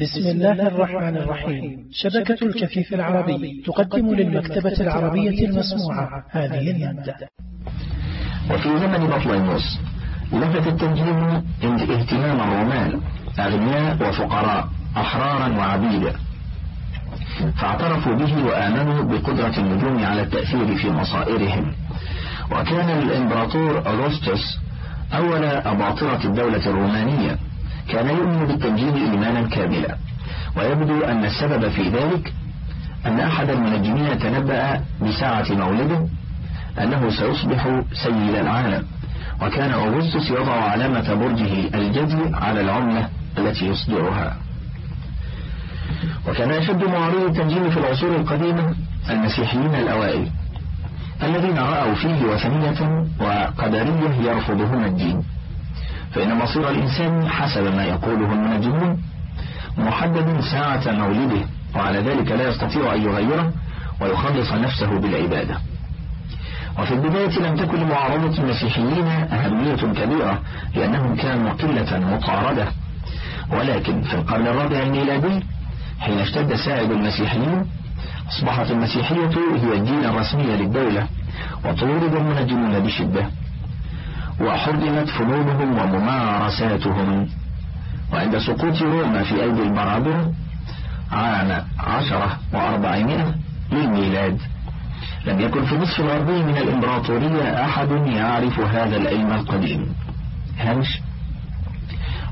بسم الله الرحمن الرحيم. شبكة الكفيف العربي تقدم للمكتبة العربية المسموعة. هذه المادة وفي زمن بطليموس لفت التنجيم اهتمام الرومان أغنياء وفقراء أحرارا وعبيدا فاعترفوا به وآمنوا بقدرة النجوم على التأثير في مصائرهم. وكان الإمبراطور أغسطس أول أباطرة الدولة الرومانية. كان يؤمن بالتنجيم إيمانا كاملا. ويبدو أن السبب في ذلك أن أحد المنجمين تنبأ بساعة مولده أنه سيصبح سيد العالم وكان أغسطس يضع علامة برجه الجدي على العملة التي يصدرها وكان أشد معارضي التنجيم في العصور القديمة المسيحيين الأوائل الذين رأوا فيه وثنية وقدرية يرفضون الدين. فإن مصير الإنسان حسب ما يقوله المنجمون محدد ساعة مولده وعلى ذلك لا يستطيع أن يغيره ويخلص نفسه بالعبادة. وفي البداية لم تكن لمعارضة المسيحيين أهمية كبيرة لأنهم كانوا قلة مطاردة. ولكن في القرن الرابع الميلادي حين اشتد ساعد المسيحيين أصبحت المسيحية هي الدين الرسمي للدولة وطورد المنجمون بشدة. وحرمت فنونهم وممارساتهم. وعند سقوط روما في أيدي البرابرة عام عشرة وأربعمائة للميلاد. لم يكن في النصف الغربي من الإمبراطورية أحد يعرف هذا العلم القديم. هامش.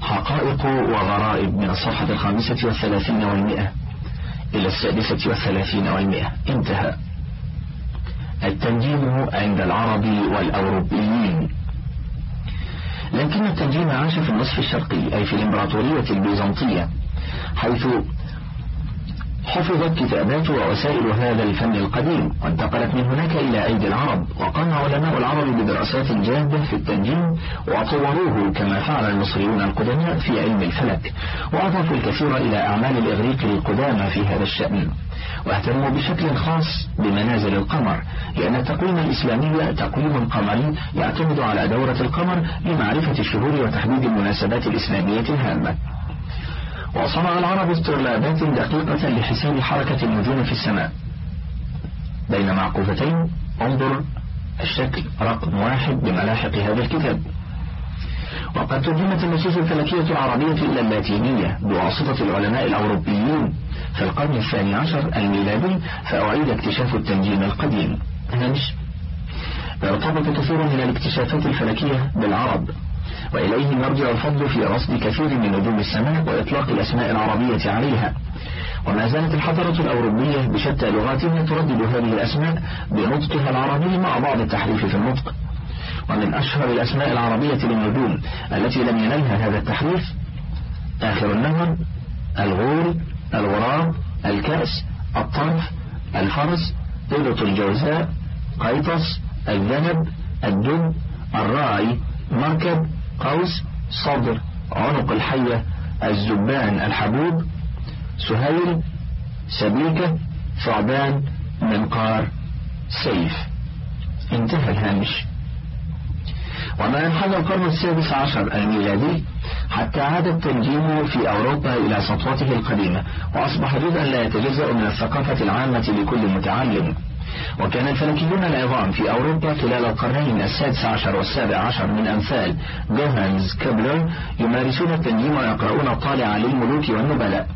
حقائق وغرائب من الصفحة الخامسة والثلاثين والمئة إلى السادسة والثلاثين والمئة. انتهى. التنجيم عند العرب والأوروبيين. لكن التنجيم عاش في النصف الشرقي أي في الإمبراطورية البيزنطية حيث حفظت كتابات ووسائل هذا الفن القديم وانتقلت من هناك إلى أيدي العرب وقام علماء العرب بدراسات جادة في التنجيم وطوروه كما فعل المصريون القدماء في علم الفلك وأضافوا الكثير إلى أعمال الإغريق القدامى في هذا الشأن. واهتموا بشكل خاص بمنازل القمر لأن التقويم الإسلامي تقويم قمري يعتمد على دورة القمر لمعرفة الشهور وتحديد المناسبات الإسلامية الهامة. وصنع العرب استغلابات دقيقة لحساب حركة النجوم في السماء. بين معقوفتين انظر الشكل رقم واحد بملاحق هذا الكتاب. وقد ترجمت النصوص الفلكية العربية إلى اللاتينية بواسطة العلماء الأوروبيين في القرن الثاني عشر الميلادي فأعيد اكتشاف التنجيم القديم. ارتبط كثير من الاكتشافات الفلكية بالعرب. وإليه يرجع الفضل في رصد كثير من نجوم السماء وإطلاق الأسماء العربية عليها. وما زالت الحضارة الأوروبية بشتى لغاتها تردد هذه الأسماء بنطقها العربي مع بعض التحريف في النطق. ومن أشهر الأسماء العربية للنجوم التي لم ينلها هذا التحريف آخر النهر الغول الغراب الكأس الطرف الفرس قيلة الجوزاء قيطس الذنب الدب الراعي مركب قوس صدر عنق الحية الزبان الحبوب سهيل سبيكة ثعبان منقار سيف. انتهى الهامش. وما إن حل القرن السادس عشر الميلادي حتى عاد التنجيم في أوروبا إلى سطوته القديمة وأصبح جزءا لا يتجزأ من الثقافة العامة لكل متعلم. وكان الفلكيون العظام في أوروبا خلال القرنين السادس عشر والسابع عشر من أمثال جوهانز كابلر يمارسون التنجيم ويقرؤون الطالع للملوك والنبلاء.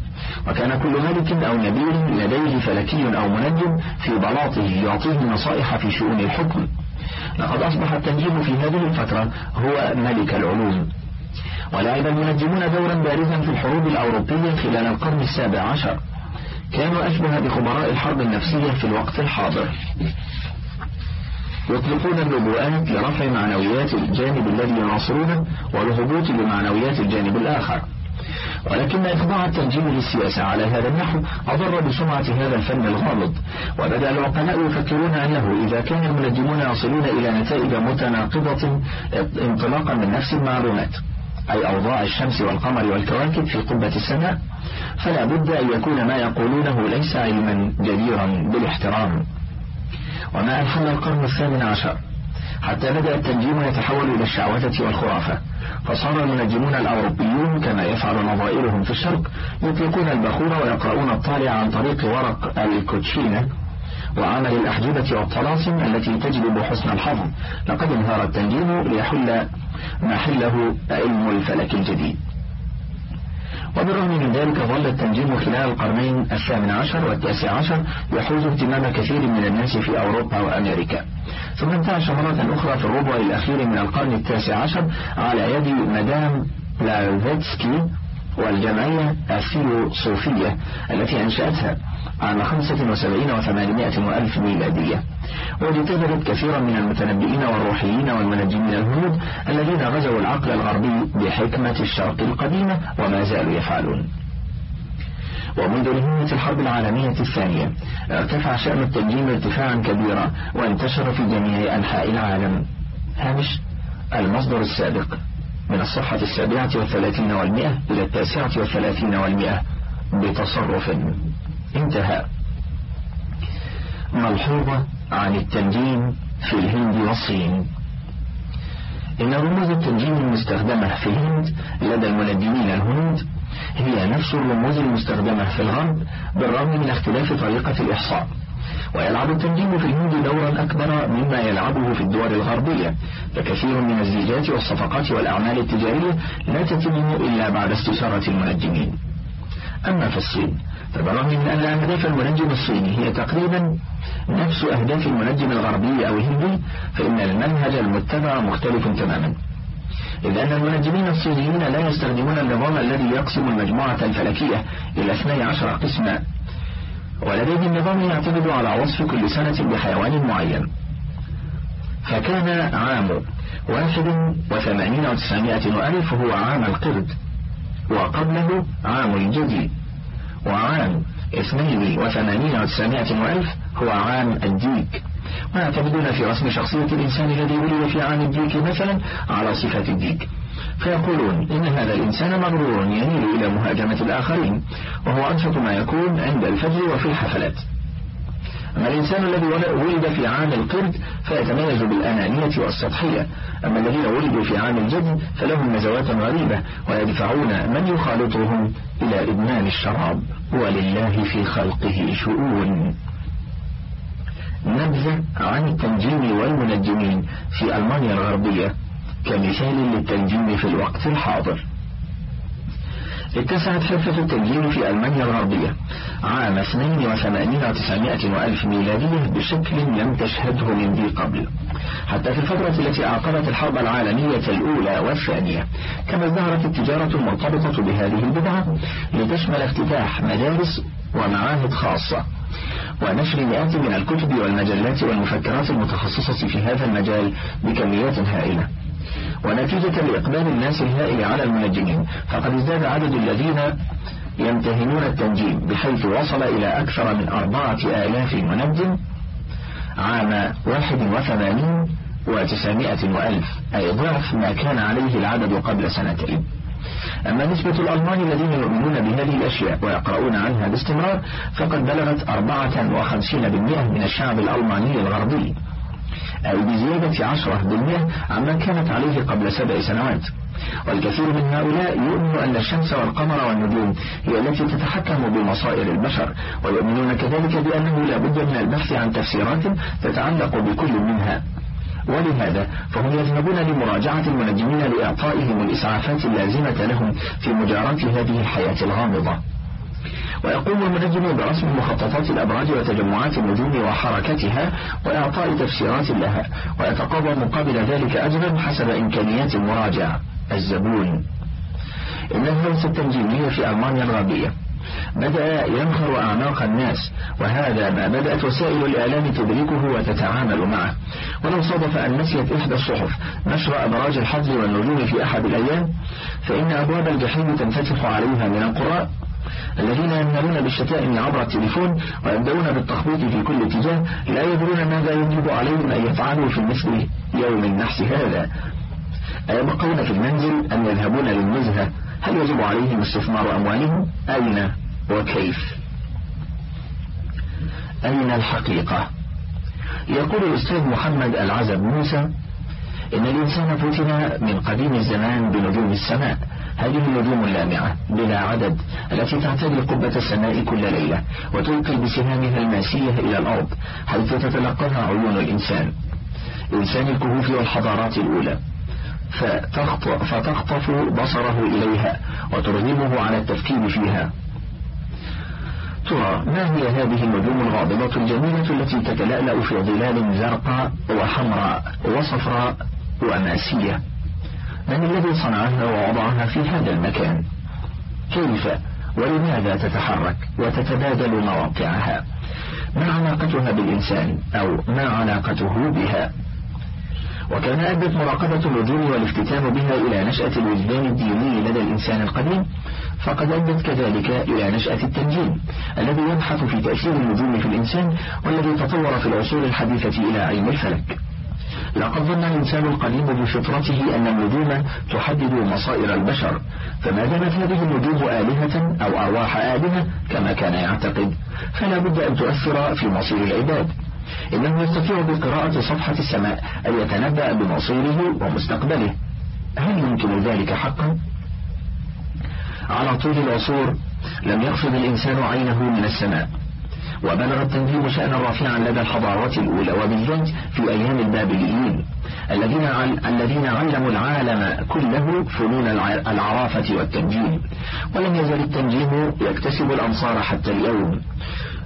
وكان كل ملك أو نبيل لديه فلكي أو منجم في بلاطه يعطيه نصائح في شؤون الحكم. لقد أصبح التنجيم في هذه الفترة هو ملك العلوم. ولعب المنجمون دورا بارزا في الحروب الأوروبية خلال القرن السابع عشر. كانوا أشبه بخبراء الحرب النفسية في الوقت الحاضر. يطلقون النبوءات لرفع معنويات الجانب الذي يناصرونه والهبوط لمعنويات الجانب الآخر. ولكن إخضاع التنجيم للسياسة على هذا النحو أضر بسمعة هذا الفن الغامض. وبدأ العقلاء يفكرون أنه إذا كان المنجمون يصلون إلى نتائج متناقضة انطلاقا من نفس المعلومات. أي أوضاع الشمس والقمر والكواكب في قبة السماء فلا بد أن يكون ما يقولونه ليس علما جديرا بالاحترام. وما ألحن القرن الثامن عشر. حتى بدأ التنجيم يتحول إلى الشعوذة والخرافة فصار المنجمون الأوروبيون كما يفعل نظائرهم في الشرق يطلقون البخور ويقرؤون الطالع عن طريق ورق الكوتشينة وعمل الأحجبة والطلاسم التي تجلب حسن الحظ. لقد انهار التنجيم ليحل محله علم الفلك الجديد. وبالرغم من ذلك ظل التنجيم خلال القرنين الثامن عشر والتاسع عشر يحوز اهتمام كثير من الناس في أوروبا وأمريكا. ثم انتعش مرة أخرى في الربع الأخير من القرن التاسع عشر على يد مدام بلافيتسكي والجمعية الثيوصوفية التي أنشأتها عام خمسة وسبعين وثمانمائة وألف ميلادية. واجتذبت كثيرا من المتنبئين والروحيين والمنجمين الهنود الذين غزوا العقل الغربي بحكمة الشرق القديمة وما زالوا يفعلون. ومنذ نهاية الحرب العالمية الثانية ارتفع شأن التنجيم ارتفاعا كبيرا وانتشر في جميع أنحاء العالم. هامش المصدر السابق. من الصفحة السابعة والثلاثين والمئة إلى التاسعة والثلاثين والمئة بتصرف انتهى. ملحوظة عن التنجيم في الهند والصين. إن رموز التنجيم المستخدمة في الهند لدى المنجمين الهنود هي نفس الرموز المستخدمة في الغرب بالرغم من اختلاف طريقة الإحصاء. ويلعب التنجيم في الهند دورا أكبر مما يلعبه في الدول الغربية. فكثير من الزيجات والصفقات والأعمال التجارية لا تتم إلا بعد استشارة المنجمين. أما في الصين فبالرغم من أن أهداف المنجم الصيني هي تقريبا نفس أهداف المنجم الغربي أو الهندي فإن المنهج المتبع مختلف تماما. إذ أن المنجمين الصينيين لا يستخدمون النظام الذي يقسم المجموعة الفلكية إلى 12 قسما. ولديهم نظام يعتمد على وصف كل سنة بحيوان معين. فكان عام واحد وثمانين وتسعمائة وألف هو عام القرد وقبله عام الجدي وعام اثنين وثمانين وتسعمائة وألف هو عام الديك. ويعتمدون في رسم شخصية الإنسان الذي ولد في عام الديك مثلا على صفة الديك. فيقولون إن هذا الإنسان مغرور يميل إلى مهاجمة الآخرين وهو أنشط ما يكون عند الفجر وفي الحفلات. أما الإنسان الذي ولد في عام القرد فيتميز بالأنانية والسطحية. أما الذين ولدوا في عام الجد فلهم نزوات غريبة ويدفعون من يخالطهم إلى إدمان الشراب. ولله في خلقه شؤون. نبذة عن التنجيم والمنجمين في ألمانيا الغربية. كمثال للتنجيم في الوقت الحاضر. اتسعت حرفة التنجيم في ألمانيا الغربية عام 82 و900 وألف ميلادية بشكل لم تشهده من ذي قبل. حتى في الفترة التي أعقبت الحرب العالمية الأولى والثانية كما ازدهرت التجارة المرتبطة بهذه البدعة لتشمل افتتاح مدارس ومعاهد خاصة ونشر مئات من الكتب والمجلات والمفكرات المتخصصة في هذا المجال بكميات هائلة. ونتيجة لإقبال الناس الهائل على المنجمين فقد ازداد عدد الذين يمتهنون التنجيم بحيث وصل إلى أكثر من أربعة آلاف منجم عام واحد وثمانين وتسعمائة وألف أي ضعف ما كان عليه العدد قبل سنتين. أما نسبة الألمان الذين يؤمنون بهذه الأشياء ويقرؤون عنها باستمرار فقد بلغت أربعة وخمسين بالمئة من الشعب الألماني الغربي. أي بزيادة عشرة بالمئة عما كانت عليه قبل سبع سنوات. والكثير من هؤلاء يؤمن أن الشمس والقمر والنجوم هي التي تتحكم بمصائر البشر ويؤمنون كذلك بأنه لا بد من البحث عن تفسيرات تتعلق بكل منها. ولهذا فهم يذهبون لمراجعة المنجمين لإعطائهم الإسعافات اللازمة لهم في مجاراة هذه الحياة الغامضة. ويقوم المنجم برسم مخططات الأبراج وتجمعات النجوم وحركتها وإعطاء تفسيرات لها ويتقاضى مقابل ذلك أجرا حسب إمكانيات المراجع الزبون. إن الهوس التنجيمي في ألمانيا الغربية. بدأ ينخر أعماق الناس وهذا ما بدأت وسائل الإعلام تدركه وتتعامل معه. ولو صادف أن نسيت إحدى الصحف نشر أبراج الحظ والنجوم في أحد الأيام فإن أبواب الجحيم تنفتح عليها من القراء. الذين ينهلون بالشتائم عبر التليفون ويبدأون بالتخبيط في كل اتجاه لا يدرون ماذا يجب عليهم أن يفعلوا في مثل يوم النحس هذا. أيبقون في المنزل أم يذهبون للنزهة هل يجب عليهم استثمار أموالهم؟ أين وكيف؟ أين الحقيقة؟ يقول الأستاذ محمد العزب موسى إن الإنسان فتن من قديم الزمان بنجوم السماء. هذه النجوم اللامعة بلا عدد التي تعتدي قبة السماء كل ليلة وتلقي بسهامها الماسية إلى الأرض حيث تتلقاها عيون الإنسان. إنسان الكهوف والحضارات الأولى. فتخطف بصره إليها وترغمه على التفكير فيها. ترى ما هي هذه النجوم الغاضبة الجميلة التي تتلألأ في ظلال زرقاء وحمراء وصفراء وماسية من الذي صنعها ووضعها في هذا المكان. كيف؟ ولماذا تتحرك وتتبادل مواقعها؟ ما علاقتها بالإنسان أو ما علاقته بها؟ وكان أدت مراقبة النجوم والافتتان بها إلى نشأة الوجدان الديني لدى الإنسان القديم فقد أدت كذلك إلى نشأة التنجيم الذي يبحث في تأثير النجوم في الإنسان والذي تطور في العصور الحديثة إلى علم الفلك. لقد ظن الإنسان القديم بفطرته أن النجوم تحدد مصائر البشر فما دامت هذه النجوم آلهة أو أرواح آلهة كما كان يعتقد فلا بد أن تؤثر في مصير العباد. إنه يستطيع بقراءة صفحة السماء أن يتنبأ بمصيره ومستقبله. هل يمكن ذلك حقا؟ على طول العصور لم يخفض الإنسان عينه من السماء. وبلغ التنجيم شأنا رافعا لدى الحضارات الأولى وبالذات في أيام البابليين الذين الذين علموا العالم كله فنون العرافة والتنجيم. ولم يزل التنجيم يكتسب الأمصار حتى اليوم.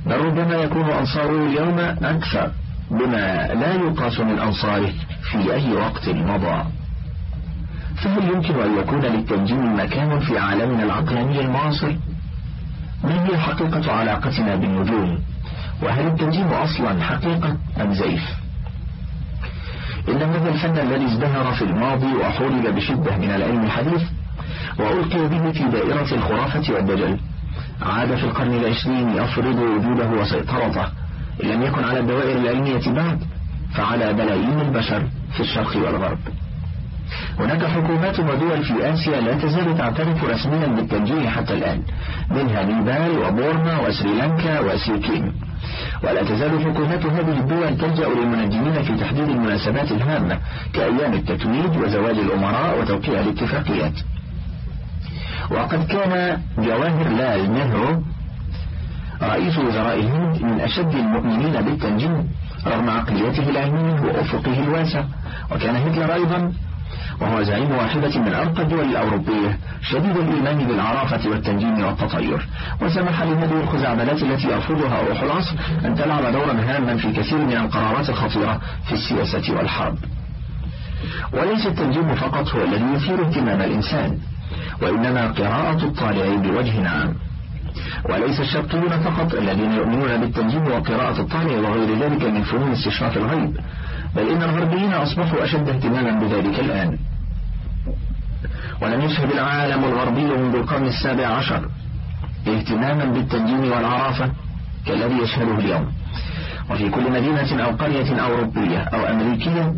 بل ربما يكون أنصاره اليوم أكثر بما لا يقاس من أنصاره في أي وقت مضى. فهل يمكن أن يكون للتنجيم مكان في عالمنا العقلاني المعاصر؟ ما هي حقيقة علاقتنا بالنجوم؟ وهل التنجيم أصلا حقيقة أم زيف؟ إن هذا الفن الذي ازدهر في الماضي وحولب بشدة من العلم الحديث وألقي به في دائرة الخرافة والدجل عاد في القرن العشرين يفرض وجوده وسيطرته إن لم يكن على الدوائر العلمية بعد فعلى بلايين البشر في الشرق والغرب هناك حكومات ودول في آسيا لا تزال تعترف رسميا بالتنجيم حتى الآن منها نيبال وبورما وسريلانكا وسيكيم ولا تزال حكومات هذه الدول تلجأ للمنجمين في تحديد المناسبات الهامة كأيام التتويج وزواج الأمراء وتوقيع الاتفاقيات. وقد كان جواهر لال نهرو رئيس وزراء الهند من أشد المؤمنين بالتنجيم رغم عقليته العلمية وأفقه الواسع. وكان هتلر أيضا وهو زعيم واحدة من أرقى الدول الأوروبية شديد الإيمان بالعرافة والتنجيم والتطير. وسمح لهذه الخزعبلات التي يرفضها روح العصر أن تلعب دورا هاما في كثير من القرارات الخطيرة في السياسة والحرب. وليس التنجيم فقط هو الذي يثير اهتمام الإنسان وإنما قراءة الطالع بوجه عام. وليس الشرقيون فقط الذين يؤمنون بالتنجيم وقراءة الطالع وغير ذلك من فنون استشراف الغيب. بل إن الغربيين أصبحوا أشد اهتماما بذلك الآن. ولم يشهد العالم الغربي منذ القرن السابع عشر اهتماما بالتنجيم والعرافة كالذي يشهده اليوم. وفي كل مدينة أو قرية أوروبية أو أمريكية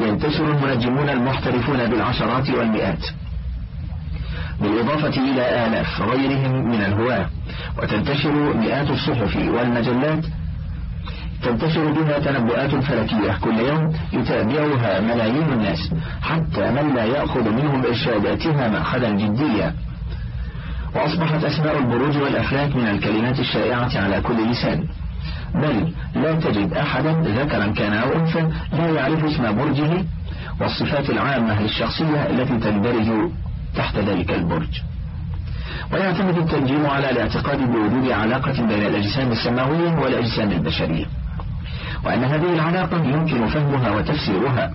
ينتشر المنجمون المحترفون بالعشرات والمئات. بالإضافة إلى آلاف غيرهم من الهواة وتنتشر مئات الصحف والمجلات تنتشر بها تنبؤات فلكية. كل يوم يتابعها ملايين الناس حتى من لا يأخذ منهم إرشاداتها مأخذا جديا وأصبحت أسماء البروج والأفلاك من الكلمات الشائعة على كل لسان. بل لا تجد أحدا ذكرا كان أو أنثى لا يعرف اسم برجه والصفات العامة للشخصية التي تندرج تحت ذلك البرج. ويعتمد التنجيم على الاعتقاد بوجود علاقة بين الأجسام السماوية والأجسام البشرية. وأن هذه العلاقة يمكن فهمها وتفسيرها.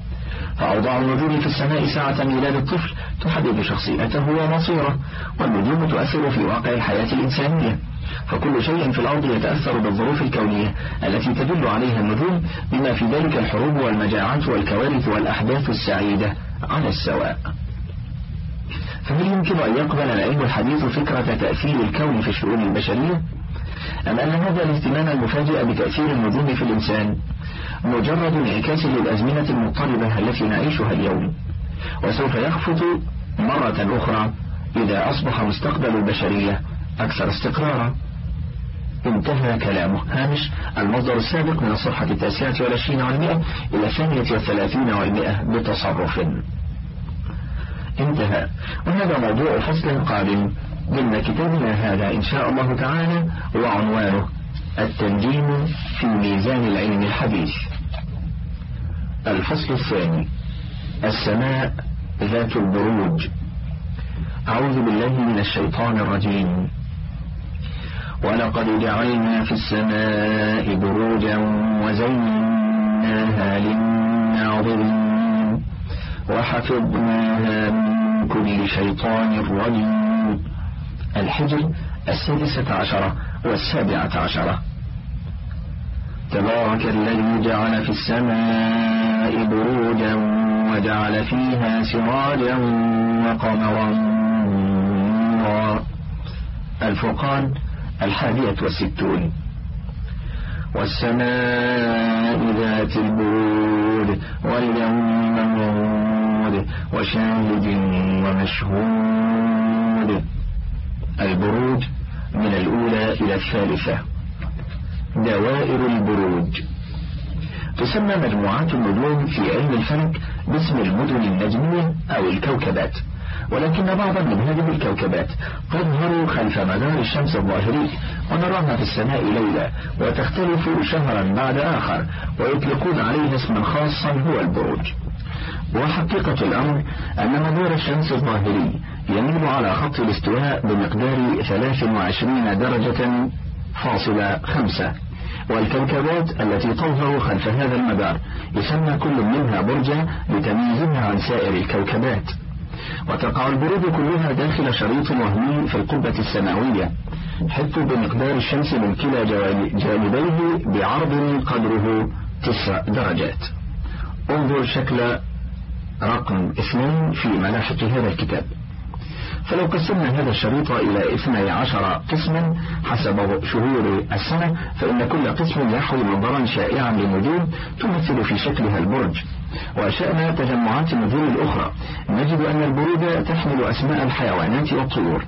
فأوضاع النجوم في السماء ساعة ميلاد الطفل تحدد شخصيته ومصيره والنجوم تؤثر في واقع الحياة الإنسانية. فكل شيء في الأرض يتأثر بالظروف الكونية التي تدل عليها النجوم بما في ذلك الحروب والمجاعات والكوارث والأحداث السعيدة على السواء. فهل يمكن أن يقبل العلم الحديث فكرة تأثير الكون في الشؤون البشرية؟ أم أن هذا الاهتمام المفاجئ بتأثير النجوم في الإنسان مجرد انعكاس للأزمنة المضطربة التي نعيشها اليوم؟ وسوف يخفض مرة أخرى إذا أصبح مستقبل البشرية أكثر استقرارا؟ انتهى كلامه هامش المصدر السابق من الصفحة التاسعة والعشرين والمئة إلى الثانية والثلاثين والمئة بتصرف. انتهى. وهذا موضوع فصل قادم ضمن كتابنا هذا إن شاء الله تعالى وعنوانه التنجيم في ميزان العلم الحديث. الفصل الثاني السماء ذات البروج. أعوذ بالله من الشيطان الرجيم. ولقد جعلنا في السماء بروجا وزيناها للناظرين وحفظناها من كل شيطان رجيم. الحجر السادسة عشرة والسابعة عشرة. تبارك الذي جعل في السماء بروجا وجعل فيها سراجا وقمرا الفرقان الحادية والستون. والسماء ذات البرود واليوم الموعود وشاهد ومشهود. البروج من الأولى إلى الثالثة. دوائر البروج. تسمى مجموعات النجوم في علم الفلك باسم المدن النجمية أو الكوكبات. ولكن بعضا من هذه الكوكبات تظهر خلف مدار الشمس الظاهري ونراها في السماء ليلة وتختلف شهرا بعد آخر ويطلقون عليها اسما خاصا هو البروج. وحقيقة الأمر أن مدار الشمس الظاهري يميل على خط الاستواء بمقدار 23 درجة فاصلة خمسة. والكوكبات التي تظهر خلف هذا المدار يسمى كل منها برجا لتمييزها عن سائر الكوكبات. وتقع البرود كلها داخل شريط وهمي في القبة السماوية حيث بمقدار الشمس من كلا جانبيه بعرض قدره تسع درجات. انظر شكل رقم اثنين في ملاحق هذا الكتاب. فلو قسمنا هذا الشريط إلى اثني عشر قسما حسب شهور السنة فإن كل قسم يحوي منظرا شائعا للنجوم تمثل في شكلها البرج. وشأن تجمعات النجوم الأخرى نجد أن البروج تحمل أسماء الحيوانات والطيور.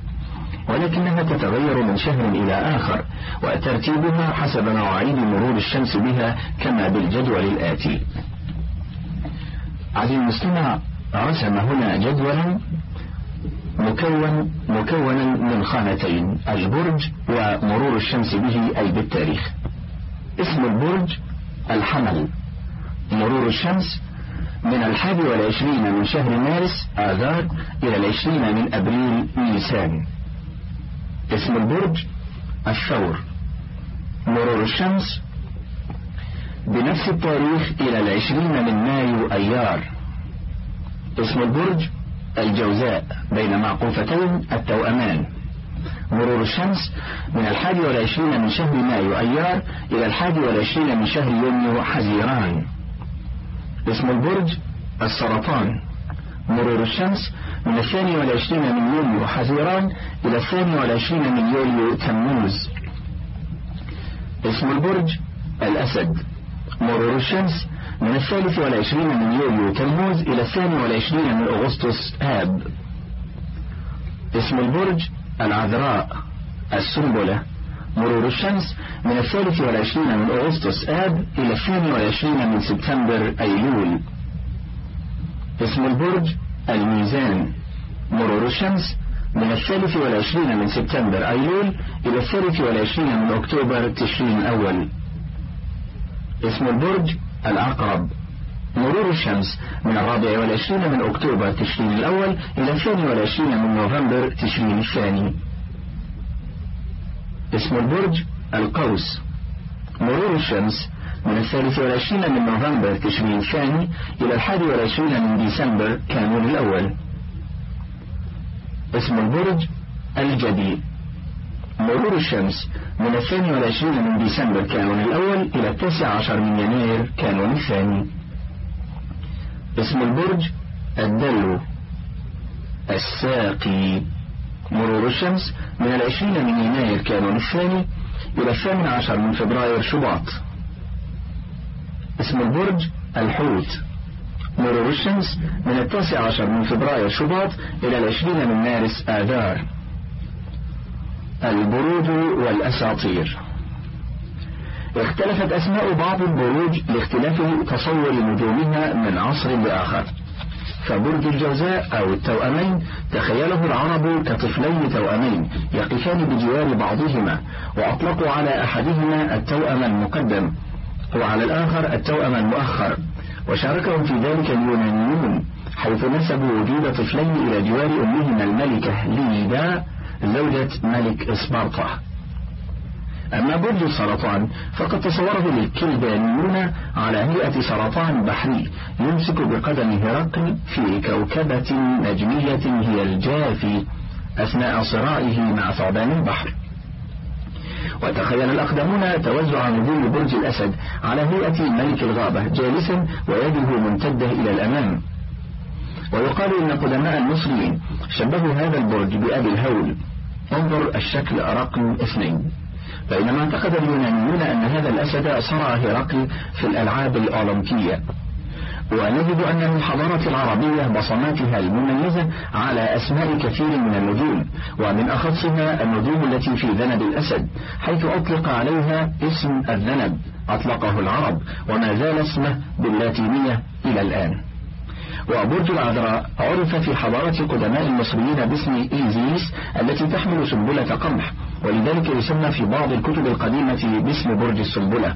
ولكنها تتغير من شهر إلى آخر وترتيبها حسب مواعيد مرور الشمس بها كما بالجدول الآتي. عزيزي المستمع رسم هنا جدولا مكون مكونا من خانتين البرج ومرور الشمس به أي بالتاريخ. اسم البرج الحمل. مرور الشمس من الحادي والعشرين من شهر مارس آذار إلى العشرين من أبريل نيسان اسم البرج الثور مرور الشمس بنفس التاريخ إلى العشرين من مايو أيار. اسم البرج الجوزاء بين معقوفتين التوأمان مرور الشمس من الحادي والعشرين من شهر مايو أيار إلى الحادي والعشرين من شهر يونيو حزيران. اسم البرج السرطان. مرور الشمس من الثاني والعشرين من يوليو حزيران إلى الثاني والعشرين من يوليو تموز. اسم البرج الأسد. مرور الشمس من الثالث والعشرين من يوليو تموز إلى الثاني والعشرين من أغسطس آب اسم البرج العذراء السنبلة. مرور الشمس من الثالث والعشرين من أغسطس آب إلى الثاني والعشرين من سبتمبر أيلول. اسم البرج الميزان. مرور الشمس من الثالث والعشرين من سبتمبر أيلول إلى الثالث والعشرين من أكتوبر تشرين الأول. اسم البرج العقرب مرور الشمس من الرابع والعشرين من أكتوبر تشرين الأول إلى الثاني والعشرين من نوفمبر تشرين الثاني. اسم البرج القوس. مرور الشمس من الثالث والعشرين من نوفمبر تشرين الثاني إلى الحادي والعشرين من ديسمبر كانون الأول. اسم البرج الجدي مرور الشمس من الثاني والعشرين من ديسمبر كانون الأول إلى التاسع عشر من يناير كانون الثاني. اسم البرج الدلو الساقي. مرور الشمس من العشرين من يناير كانون الثاني إلى الثامن عشر من فبراير شباط. اسم البرج الحوت. مرور الشمس من التاسع عشر من فبراير شباط إلى العشرين من مارس آذار. البرود والأساطير. اختلفت أسماء بعض البروج لاختلاف تصور نجومها من عصر لآخر. فبرج الجوزاء أو التوأمين تخيله العرب كطفلين توأمين يقفان بجوار بعضهما وأطلقوا على أحدهما التوأم المقدم وعلى الآخر التوأم المؤخر. وشاركهم في ذلك اليونانيون حيث نسبوا وجود طفلين إلى جوار أمهما الملكة ليدا زوجة ملك إسبارتا أما برج السرطان فقد تصوره الكلدانيون على هيئة سرطان بحري يمسك بقدم هرقل في كوكبة نجمية هي الجافي أثناء صراعه مع ثعبان البحر. وتخيل الأقدمون توزع نجوم برج الأسد على هيئة ملك الغابة جالسا ويده ممتدة إلى الأمام. ويقال إن قدماء المصريين شبهوا هذا البرج بأبي الهول. انظر الشكل رقم اثنين. بينما اعتقد اليونانيون أن هذا الأسد صرع هرقل في الألعاب الأولمبية. ونجد أن للحضارة العربية بصماتها المميزة على أسماء كثير من النجوم ومن أخصها النجوم التي في ذنب الأسد حيث أطلق عليها اسم الذنب أطلقه العرب وما زال اسمه باللاتينية إلى الآن. وبرج العذراء عرف في حضارة قدماء المصريين باسم إيزيس التي تحمل سنبلة قمح ولذلك يسمى في بعض الكتب القديمة باسم برج السنبلة.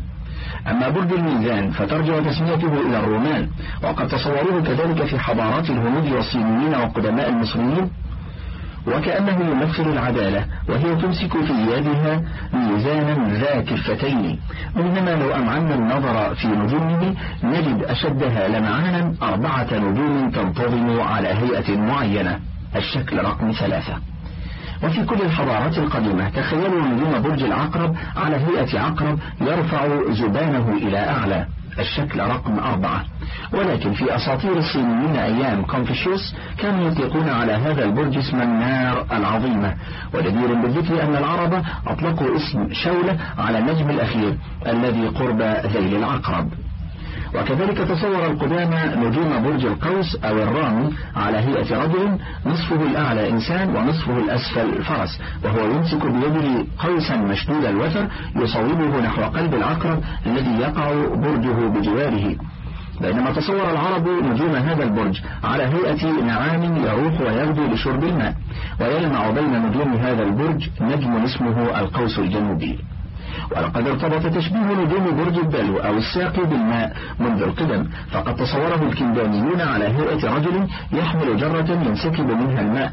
أما برج الميزان فترجع تسميته إلى الرومان وقد تصوروه كذلك في حضارات الهنود والصينيين وقدماء المصريين وكأنه يمثل العدالة وهي تمسك في يدها ميزانا ذا كفتين. بينما لو أمعنا النظر في نجومه نجد أشدها لمعانا أربعة نجوم تنتظم على هيئة معينة. الشكل رقم ثلاثة. وفي كل الحضارات القديمة تخيلوا نجوم برج العقرب على هيئة عقرب يرفع زبانه إلى أعلى. الشكل رقم أربعة. ولكن في أساطير الصينيين أيام كونفوشيوس كانوا يطلقون على هذا البرج اسم النار العظيمة. ولدير بالذكر أن العرب أطلقوا اسم شولة على النجم الأخير الذي قرب ذيل العقرب. وكذلك تصور القدامى نجوم برج القوس أو الرامي على هيئة رجل نصفه الأعلى إنسان ونصفه الأسفل فرس وهو يمسك بيده قوسا مشدود الوتر يصوبه نحو قلب العقرب الذي يقع برجه بجواره. بينما تصور العرب نجوم هذا البرج على هيئة نعام يروح ويغدو لشرب الماء ويلمع بين نجوم هذا البرج نجم اسمه القوس الجنوبي. ولقد ارتبط تشبيه نجوم برج الدلو أو الساقي بالماء منذ القدم فقد تصوره الكندانيون على هيئة رجل يحمل جرة ينسكب منها الماء.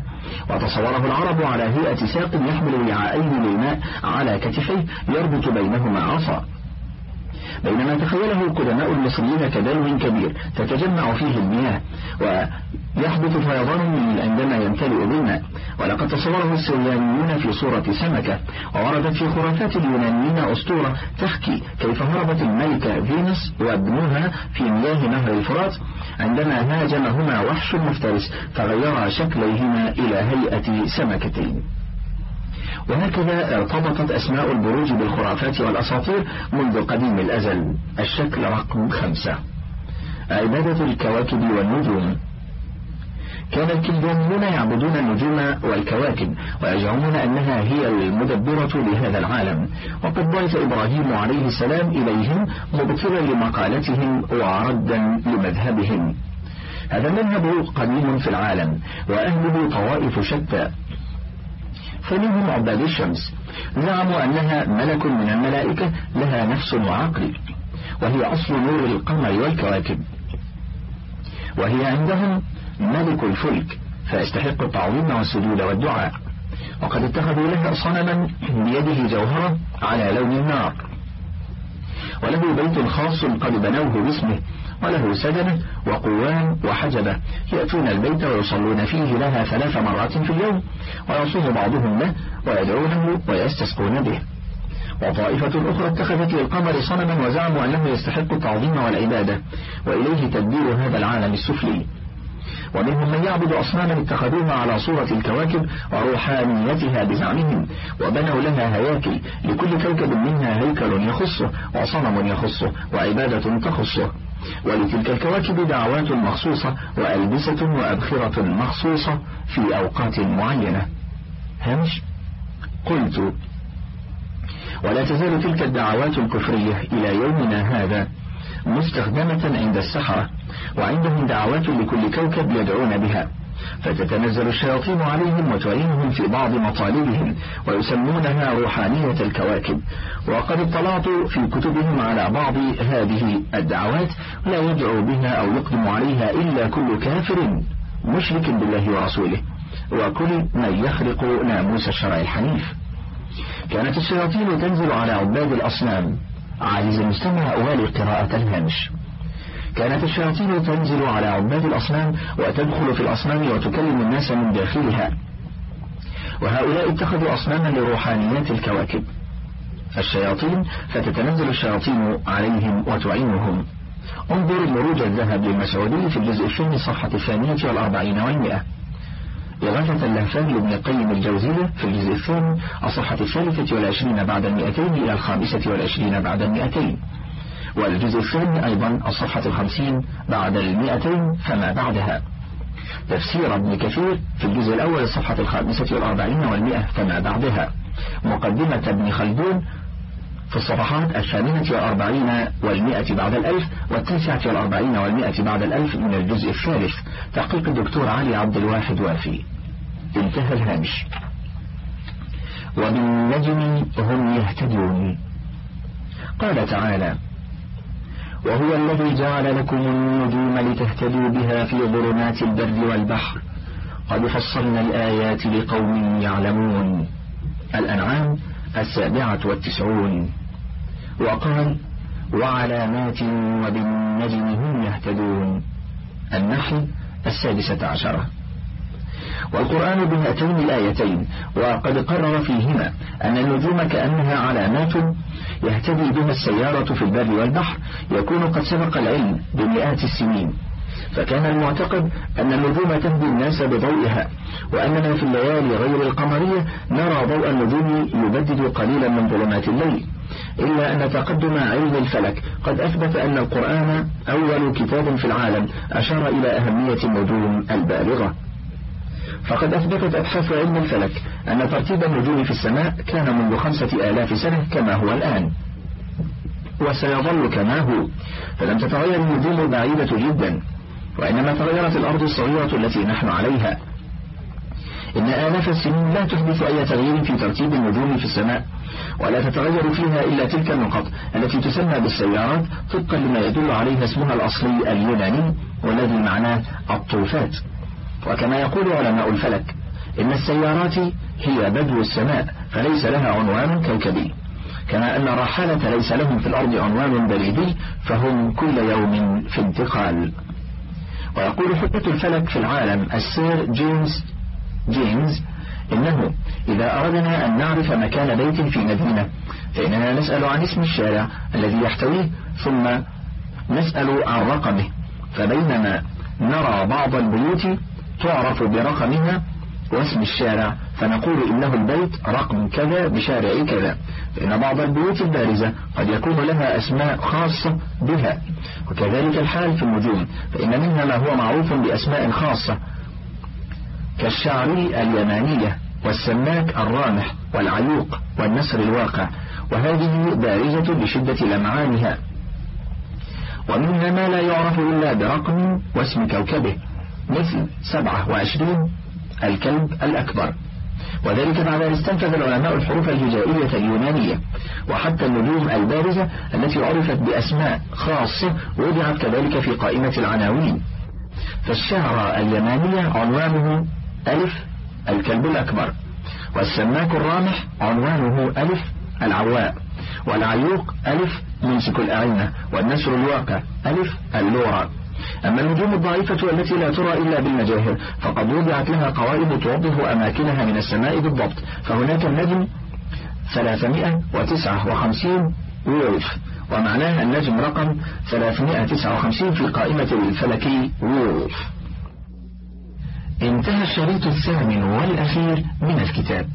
وتصوره العرب على هيئة ساق يحمل وعاءين للماء على كتفيه يربط بينهما عصا. بينما تخيله قدماء المصريين كدلو كبير تتجمع فيه المياه ويحدث فيضان عندما يمتلئ بالماء. ولقد تصوره السريانيون في صورة سمكة ووردت في خرافات اليونانيين أسطورة تحكي كيف هربت الملكة فينوس وابنها في مياه نهر الفرات. عندما هاجمهما وحش مفترس فغيرا شكليهما إلى هيئة سمكتين. وهكذا ارتبطت أسماء البروج بالخرافات والأساطير منذ قديم الأزل. الشكل رقم خمسة. عبادة الكواكب والنجوم. كان الكلدانيون يعبدون النجوم والكواكب ويزعمون أنها هي المدبرة لهذا العالم. وقد بعث إبراهيم عليه السلام إليهم مبطلا لمقالتهم وردا لمذهبهم. هذا المذهب قديم في العالم وأهله طوائف شتى. فمنهم عباد الشمس. زعموا أنها ملك من الملائكة لها نفس وعقل وهي أصل نور القمر والكواكب. وهي عندهم ملك الفلك فيستحق التعظيم والسجود والدعاء. وقد اتخذوا لها صنما بيده جوهرة على لون النار. وله بيت خاص قد بنوه باسمه وله سجنة وقوام وحجبة يأتون البيت ويصلون فيه لها ثلاث مرات في اليوم ويصوم بعضهم له ويدعونه ويستسقون به. وطائفة أخرى اتخذت للقمر صنما وزعموا أنه يستحق التعظيم والعبادة وإليه تدبير هذا العالم السفلي. ومنهم من يعبد أصناما اتخذوها على صورة الكواكب وروحانيتها بزعمهم وبنوا لها هياكل لكل كوكب منها هيكل يخصه وصنم يخصه وعبادة تخصه. ولتلك الكواكب دعوات مخصوصة وألبسة وأبخرة مخصوصة في أوقات معينة. همش؟ قلت ولا تزال تلك الدعوات الكفرية إلى يومنا هذا. مستخدمة عند السحرة وعندهم دعوات لكل كوكب يدعون بها. فتتنزل الشياطين عليهم وتعينهم في بعض مطالبهم ويسمونها روحانية الكواكب. وقد اطلعت في كتبهم على بعض هذه الدعوات لا يدعو بها أو يقدم عليها إلا كل كافر مشرك بالله ورسوله وكل من يخرق ناموس الشرع الحنيف. كانت الشياطين تنزل على عباد الأصنام. عايز المستمع أوالي قراءة الهامش. كانت الشياطين تنزل على عباد الأصنام وتدخل في الأصنام وتكلم الناس من داخلها. وهؤلاء اتخذوا أصناما لروحانيات الكواكب. الشياطين فتتنزل الشياطين عليهم وتعينهم. انظر مروج الذهب للمسعودي في الجزء الثاني صفحة الثانية والأربعين والمئة. إغاثة اللهفان لابن القيم الجوزية في الجزء الثاني الصفحة الثالثة والعشرين بعد المئتين إلى الخامسة والعشرين بعد المئتين. والجزء الثاني أيضا الصفحة الخمسين بعد المئتين فما بعدها. تفسير ابن كثير في الجزء الأول الصفحة الخامسة والأربعين والمئة فما بعدها. مقدمة ابن خلدون في الصفحات الثامنة والأربعين والمئة بعد الألف والتاسعة والأربعين والمئة بعد الألف من الجزء الثالث. تحقيق الدكتور علي عبد الواحد وافي. انتهى الهامش. وبالنجم هم يهتدون. قال تعالى وهو الذي جعل لكم النجوم لتهتدوا بها في ظلمات البر والبحر. قد فصلنا الآيات لقوم يعلمون. الأنعام السابعة والتسعون. وقال وعلامات وبالنجم هم يهتدون. النحل السادسة عشرة. والقرآن بهاتين الآيتين وقد قرر فيهما أن النجوم كأنها علامات يهتدي بها السيارة في البر والبحر يكون قد سبق العلم بمئات السنين. فكان المعتقد أن النجوم تهدي الناس بضوئها وأننا في الليالي غير القمرية نرى ضوء النجوم يبدد قليلا من ظلمات الليل. إلا أن تقدم علم الفلك قد أثبت أن القرآن أول كتاب في العالم أشار إلى أهمية النجوم البالغة. فقد أثبتت أبحاث علم الفلك أن ترتيب النجوم في السماء كان منذ خمسة آلاف سنة كما هو الآن. وسيظل كما هو. فلم تتغير النجوم البعيدة جدا وإنما تغيرت الأرض الصغيرة التي نحن عليها. إن آلاف السنين لا تحدث أي تغيير في ترتيب النجوم في السماء ولا تتغير فيها إلا تلك النقط التي تسمى بالسيارات طبقا لما يدل عليها اسمها الأصلي اليوناني والذي معناه الطوفات. وكما يقول علماء الفلك إن السيارات هي بدو السماء فليس لها عنوان كوكبي. كما أن الرحالة ليس لهم في الأرض عنوان بريدي فهم كل يوم في انتقال. ويقول حجة الفلك في العالم السير جيمس جيمس إنه إذا أردنا أن نعرف مكان بيت في مدينة فإننا نسأل عن اسم الشارع الذي يحتويه ثم نسأل عن رقمه. فبينما نرى بعض البيوت تعرف برقمها واسم الشارع فنقول إنه البيت رقم كذا بشارع كذا فإن بعض البيوت البارزة قد يكون لها أسماء خاصة بها وكذلك الحال في النجوم فإن منها ما هو معروف بأسماء خاصة كالشعري اليمانية والسماك الرامح والعيوق والنسر الواقع وهذه بارزة بشدة لمعانها ومنها ما لا يعرف إلا برقم واسم كوكبه. مثل سبعة وعشرين الكلب الأكبر. وذلك بعد أن استنفذ العلماء الحروف الهجائية اليونانية وحتى النجوم البارزة التي عرفت بأسماء خاصة وضعت كذلك في قائمة العناوين. فالشعر اليمانية عنوانه ألف الكلب الأكبر والسماك الرامح عنوانه ألف العواء والعيوق ألف ممسك الأعينة والنسر الواقع ألف اللورا. أما النجوم الضعيفة التي لا ترى إلا بالمجاهر فقد وضعت لها قوائم توضح أماكنها من السماء بالضبط. فهناك النجم 359 وولف ومعناها النجم رقم 359 في قائمة الفلكي وولف. انتهى الشريط الثامن والأخير من الكتاب.